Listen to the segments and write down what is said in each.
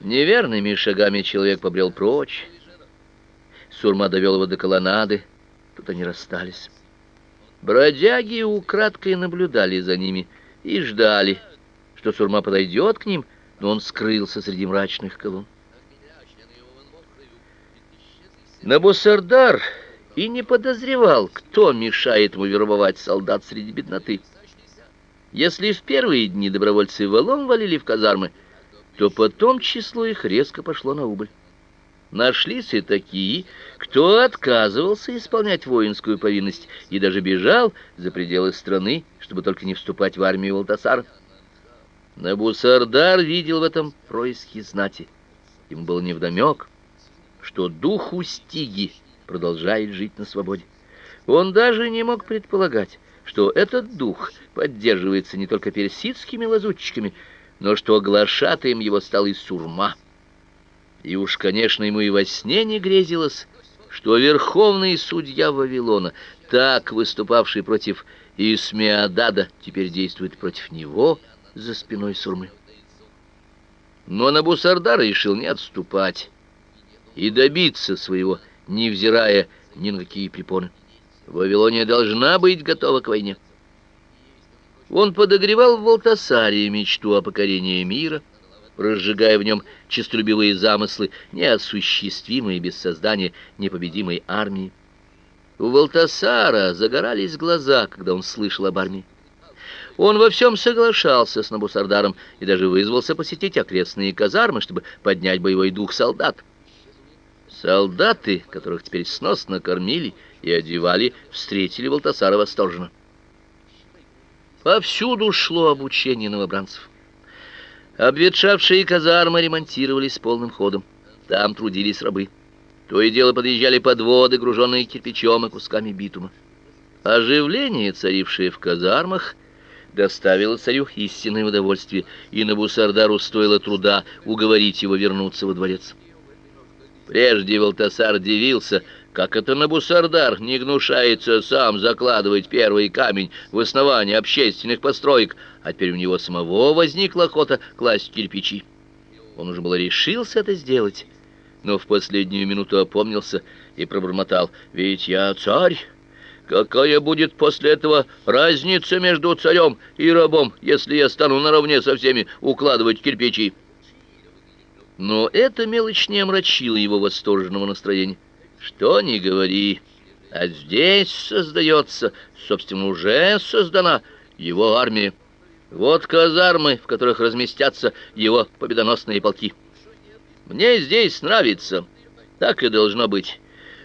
Неверными шагами человек побрел прочь. Сурма довел его до колоннады. Тут они расстались. Бродяги украдкой наблюдали за ними и ждали, что Сурма подойдет к ним, но он скрылся среди мрачных колонн. Набусардар и не подозревал, кто мешает ему вербовать солдат среди бедноты. Если в первые дни добровольцы валом валили в казармы, то потом число их резко пошло на убыль. Нашлись и такие, кто отказывался исполнять воинскую повинность и даже бежал за пределы страны, чтобы только не вступать в армию Валтасара. Набусардар видел в этом происки знати. Ему было невдомек, что дух Устиги продолжает жить на свободе. Он даже не мог предполагать, что этот дух поддерживается не только персидскими лазутчиками, но что глашатаем его стал и сурма. И уж, конечно, ему и во сне не грезилось, что верховный судья Вавилона, так выступавший против Исмеадада, теперь действует против него за спиной Сурмы. Но Набусардар решил не отступать и добиться своего, невзирая ни на какие препоны. Вавилония должна быть готова к войне. Он подогревал в Валтасаре мечту о покорении мира, разжигая в нем честолюбивые замыслы, неосуществимые без создания непобедимой армии. У Валтасара загорались глаза, когда он слышал об армии. Он во всем соглашался с Набусардаром и даже вызвался посетить окрестные казармы, чтобы поднять боевой дух солдат. Солдаты, которых теперь сносно кормили и одевали, встретили Валтасара восторженно. Повсюду шло обучение новобранцев. Обветшавшие казармы ремонтировались полным ходом. Там трудились рабы. То и дело подъезжали подводы, груженные кирпичом и кусками битума. Оживление, царившее в казармах, доставило царю истинное удовольствие, и Набусардару стоило труда уговорить его вернуться во дворец. Прежде Валтасар дивился, как это Набусардар не гнушается сам закладывать первый камень в основание общественных построек, а теперь у него самого возникла охота класть кирпичи. Он уже было решился это сделать, но в последнюю минуту опомнился и пробормотал: "Ведь я царь. Какая будет после этого разница между царем и рабом, если я стану наравне со всеми укладывать кирпичи?" Но эта мелочь не омрачила его восторженного настроения. Что ни говори, а здесь создается, собственно, уже создана его армия. Вот казармы, в которых разместятся его победоносные полки. Мне здесь нравится, так и должно быть.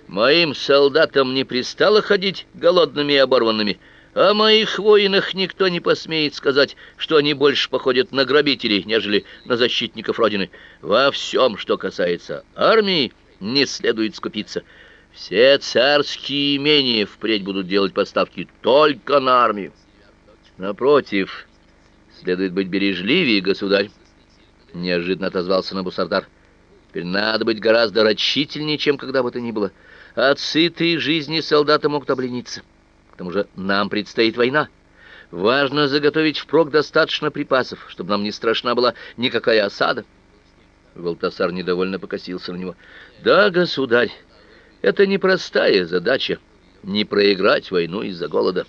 Моим солдатам не пристало ходить голодными и оборванными, о моих воинах никто не посмеет сказать, что они больше походят на грабителей, нежели на защитников Родины. Во всем, что касается армии, не следует скупиться. Все царские имения впредь будут делать поставки только на армию. Напротив, следует быть бережливее, государь, неожиданно отозвался Набусардар. Теперь надо быть гораздо рачительнее, чем когда бы то ни было. От сытой жизни солдаты могут облениться. К тому же нам предстоит война. Важно заготовить впрок достаточно припасов, чтобы нам не страшна была никакая осада. Валтасар недовольно покосился на него. Да, государь, это непростая задача не проиграть войну из-за голода.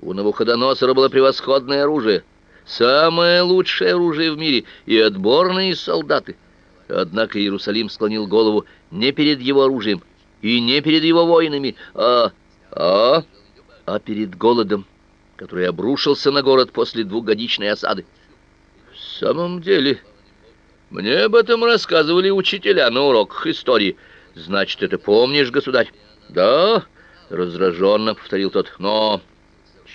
У Навуходоносора было превосходное оружие, самое лучшее оружие в мире и отборные солдаты. Однако Иерусалим склонил голову не перед его оружием и не перед его воинами, а а а перед голодом, который обрушился на город после двухгодичной осады. В самом деле, мне об этом рассказывали учителя на уроках истории. Значит, это помнишь, государь? Да, раздраженно повторил тот. Но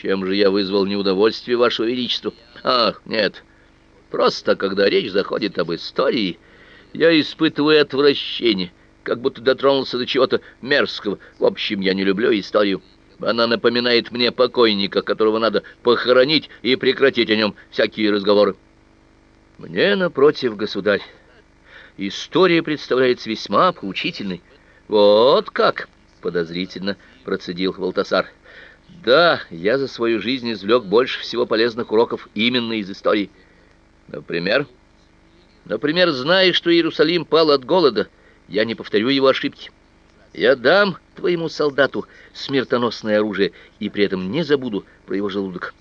чем же я вызвал неудовольствие вашего величества? Ах, нет. Просто когда речь заходит об истории, я испытываю отвращение, как будто дотронулся до чего-то мерзкого. В общем, я не люблю историю. Она напоминает мне покойника, которого надо похоронить и прекратить о нем всякие разговоры. Мне, напротив, государь, история представляется весьма поучительной. Вот как, подозрительно процедил Валтасар. Да, я за свою жизнь извлек больше всего полезных уроков именно из истории. Например, Например, зная, что Иерусалим пал от голода, я не повторю его ошибки. Я дам твоему солдату смертоносное оружие и при этом не забуду про его желудок.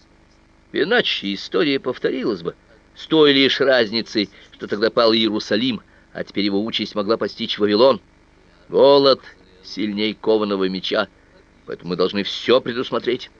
Иначе история повторилась бы, с той лишь разницей, что тогда пал Иерусалим, а теперь его участь могла постичь Вавилон. Голод сильней кованого меча, поэтому мы должны все предусмотреть.